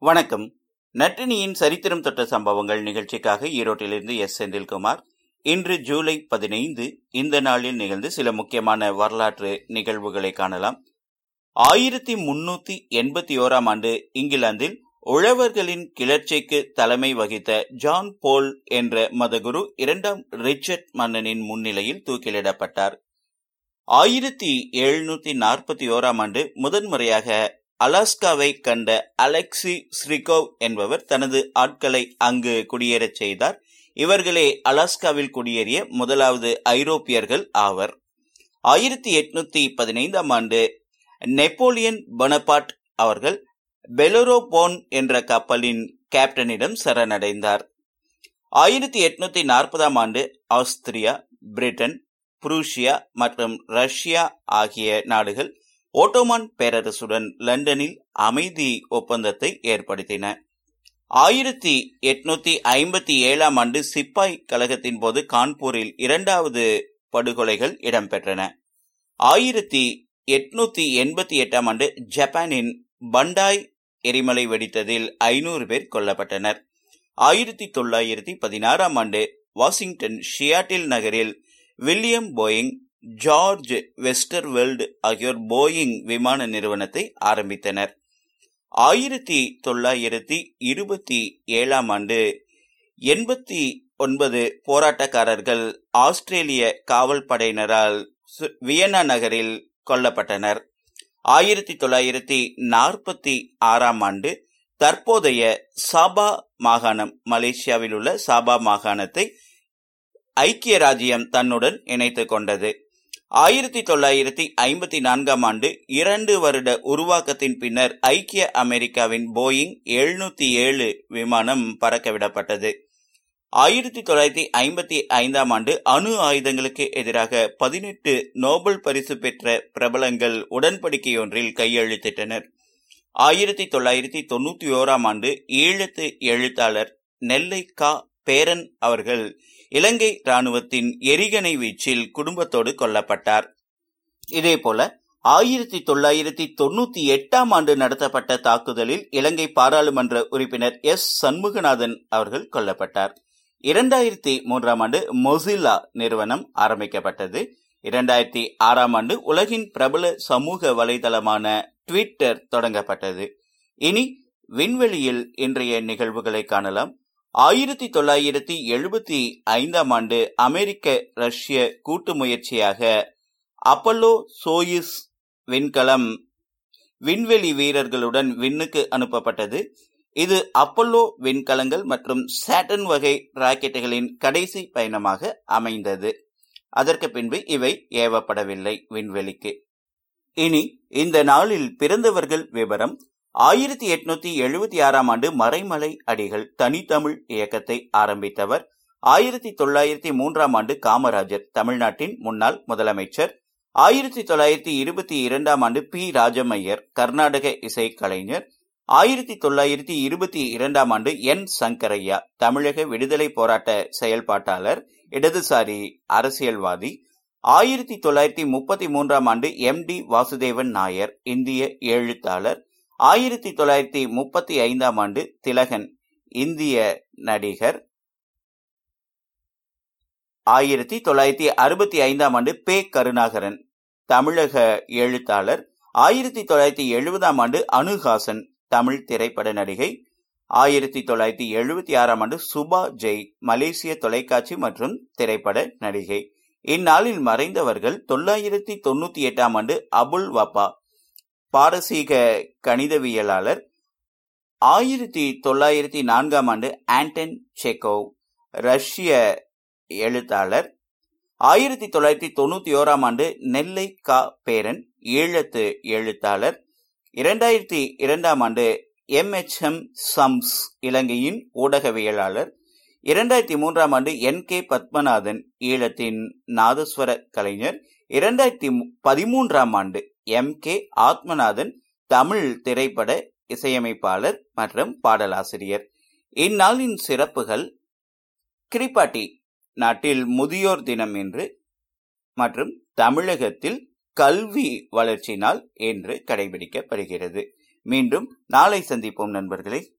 வணக்கம். நட்டினியின் சரித்திரம் தொட்ட சம்பவங்கள் நிகழ்ச்சிக்காக ஈரோட்டிலிருந்து எஸ். செந்தில்குமார். இன்று ஜூலை பதினைந்து இந்த நாளில் நிகழ்ந்து சில முக்கியமான வரலாற்று நிகழ்வுகளை காணலாம். ஆயிரத்தி முன்னூத்தி எண்பத்தி ஓராம் ஆண்டு இங்கிலாந்தில் உழவர்களின் கிளர்ச்சிக்கு தலைமை வகித்த ஜான் போல் என்ற மதகுரு இரண்டாம் ரிச்சர்ட் மன்னனின் முன்னிலையில் தூக்கிலிடப்பட்டார். ஆயிரத்தி எழுநூத்தி நாற்பத்தி ஓராம் ஆண்டு முதன்முறையாக அலாஸ்காவை கண்ட அலெக்சி ஸ்ரிகோவ் என்பவர் தனது ஆட்களை அங்கு குடியேறச் செய்தார். இவர்களே அலாஸ்காவில் குடியேறிய முதலாவது ஐரோப்பியர்கள் ஆவர். ஆயிரத்தி எட்நூத்தி பதினைந்தாம் ஆண்டு நெப்போலியன் பனபாட் அவர்கள் பெலோரோபோன் என்ற கப்பலின் கேப்டனிடம் சரணடைந்தார். ஆயிரத்தி எட்நூத்தி நாற்பதாம் ஆண்டு ஆஸ்திரியா பிரிட்டன் புரூஷியா மற்றும் ரஷ்யா ஆகிய நாடுகள் ஓட்டோமான் பேரரசுடன் லண்டனில் அமைதி ஒப்பந்தத்தை ஏற்படுத்தின. ஆயிரத்தி எட்நூத்தி ஐம்பத்தி ஏழாம் ஆண்டு சிப்பாய் கழகத்தின் போது கான்பூரில் இரண்டாவது படுகொலைகள் இடம்பெற்றன. ஆயிரத்தி எட்நூத்தி எண்பத்தி எட்டாம் ஆண்டு ஜப்பானின் பண்டாய் எரிமலை வெடித்ததில் ஐநூறு பேர் கொல்லப்பட்டனர். ஆயிரத்தி தொள்ளாயிரத்தி பதினாறாம் ஆண்டு வாஷிங்டன் ஷியாட்டில் நகரில் வில்லியம் போயிங் ஜார்ஜ் வெஸ்டர்வெல்ட் ஆகியோர் போயிங் விமான நிறுவனத்தை ஆரம்பித்தனர். ஆயிரத்தி தொள்ளாயிரத்தி இருபத்தி ஏழாம் ஆண்டு எண்பத்தி ஒன்பது போராட்டக்காரர்கள் ஆஸ்திரேலிய காவல் படையினரால் வியன்னா நகரில் கொல்லப்பட்டனர். ஆயிரத்தி தொள்ளாயிரத்தி நாற்பத்தி ஆறாம் ஆண்டு தற்போதைய சாபா மாகாணம் மலேசியாவில் உள்ள சாபா மாகாணத்தை ஐக்கிய ராஜ்யம் தன்னுடன் இணைத்து கொண்டது. ஆயிரத்தி தொள்ளாயிரத்தி ஐம்பத்தி நான்காம் ஆண்டு இரண்டு வருட உருவாக்கத்தின் பின்னர் ஐக்கிய அமெரிக்காவின் போயிங் எழுநூத்தி ஏழு விமானம் பறக்கவிடப்பட்டது. ஆயிரத்தி தொள்ளாயிரத்தி ஐம்பத்தி ஐந்தாம் ஆண்டு அணு ஆயுதங்களுக்கு எதிராக பதினெட்டு நோபல் பரிசு பெற்ற பிரபலங்கள் உடன்படிக்கையொன்றில் கையெழுத்திட்டனர். ஆயிரத்தி தொள்ளாயிரத்தி தொன்னூத்தி ஓராம் ஆண்டு ஈழத்து எழுத்தாளர் நெல்லை கா. பேரன் அவர்கள் இலங்கை ராணுவத்தின் எரிகணை வீச்சில் குடும்பத்தோடு கொல்லப்பட்டார். இதேபோல ஆயிரத்தி தொள்ளாயிரத்தி தொண்ணூத்தி எட்டாம் ஆண்டு நடத்தப்பட்ட தாக்குதலில் இலங்கை பாராளுமன்ற உறுப்பினர் எஸ். சண்முகநாதன் அவர்கள் கொல்லப்பட்டார். இரண்டாயிரத்தி மூன்றாம் ஆண்டு மொசில்லா நிறுவனம் ஆரம்பிக்கப்பட்டது. இரண்டாயிரத்தி ஆறாம் ஆண்டு உலகின் பிரபல சமூக வலைதளமான ட்விட்டர் தொடங்கப்பட்டது. இனி விண்வெளியில் இன்றைய நிகழ்வுகளை காணலாம். ஆயிரத்தி தொள்ளாயிரத்தி எழுபத்தி ஐந்தாம் ஆண்டு அமெரிக்க ரஷ்ய கூட்டு முயற்சியாக அப்பல்லோ சோயிஸ் விண்கலம் விண்வெளி வீரர்களுடன் விண்ணுக்கு அனுப்பப்பட்டது. இது அப்பல்லோ விண்கலங்கள் மற்றும் சேட்டன் வகை ராக்கெட்டுகளின் கடைசி பயணமாக அமைந்தது. அதற்கு பின்பு இவை ஏவப்படவில்லை விண்வெளிக்கு. இனி இந்த நாளில் பிறந்தவர்கள் விவரம் ஆயிரத்தி எட்நூத்தி எழுபத்தி ஆறாம் ஆண்டு மறைமலை அடிகள் தனித்தமிழ் இயக்கத்தை ஆரம்பித்தவர். ஆயிரத்தி தொள்ளாயிரத்தி மூன்றாம் ஆண்டு காமராஜர் தமிழ்நாட்டின் முன்னாள் முதலமைச்சர். ஆயிரத்தி தொள்ளாயிரத்தி இருபத்தி இரண்டாம் ஆண்டு பி. ராஜமையர் கர்நாடக இசைக்கலைஞர். ஆயிரத்தி தொள்ளாயிரத்தி இருபத்தி இரண்டாம் ஆண்டு என். சங்கரையா தமிழக விடுதலை போராட்ட செயல்பாட்டாளர் இடதுசாரி அரசியல்வாதி. ஆயிரத்தி தொள்ளாயிரத்தி முப்பத்தி மூன்றாம் ஆண்டு எம். டி. வாசுதேவன் நாயர் இந்திய எழுத்தாளர். ஆயிரத்தி தொள்ளாயிரத்தி முப்பத்தி ஐந்தாம் ஆண்டு திலகன் இந்திய நடிகர். ஆயிரத்தி தொள்ளாயிரத்தி அறுபத்தி ஐந்தாம் ஆண்டு பே கருணாகரன் தமிழக எழுத்தாளர். ஆயிரத்தி தொள்ளாயிரத்தி எழுபதாம் ஆண்டு அனுஹாசன் தமிழ் திரைப்பட நடிகை. ஆயிரத்தி தொள்ளாயிரத்தி எழுபத்தி ஆறாம் ஆண்டு சுபா ஜெய் மலேசிய தொலைக்காட்சி மற்றும் திரைப்பட நடிகை. இந்நாளில் மறைந்தவர்கள் தொள்ளாயிரத்தி தொண்ணூத்தி எட்டாம் ஆண்டு அபுல் வப்பா பாரசீக கணிதவியலாளர் ஆயிரத்தி தொள்ளாயிரத்தி நான்காம் ஆண்டு ஆண்டன் செக்கோவ் ரஷ்ய எழுத்தாளர். ஆயிரத்தி தொள்ளாயிரத்தி தொண்ணூத்தி ஓராம் ஆண்டு நெல்லை கா பேரன் ஈழத்து எழுத்தாளர். இரண்டாயிரத்தி இரண்டாம் ஆண்டு எம் எச் எம் சம்ஸ் இலங்கையின் ஊடகவியலாளர். இரண்டாயிரத்தி மூன்றாம் ஆண்டு என். கே. பத்மநாதன் ஈழத்தின் நாதஸ்வர கலைஞர். இரண்டாயிரத்தி பதிமூன்றாம் ஆண்டு எம். கே. ஆத்மநாதன் தமிழ் திரைப்பட இசையமைப்பாளர் மற்றும் பாடலாசிரியர். இந்நாளின் சிறப்புகள் கிரிப்பாட்டி நாட்டில் முதியோர் தினம் என்று மற்றும் தமிழகத்தில் கல்வி வளர்ச்சி நாள் என்று கடைபிடிக்கப்படுகிறது. மீண்டும் நாளை சந்திப்போம் நண்பர்களே.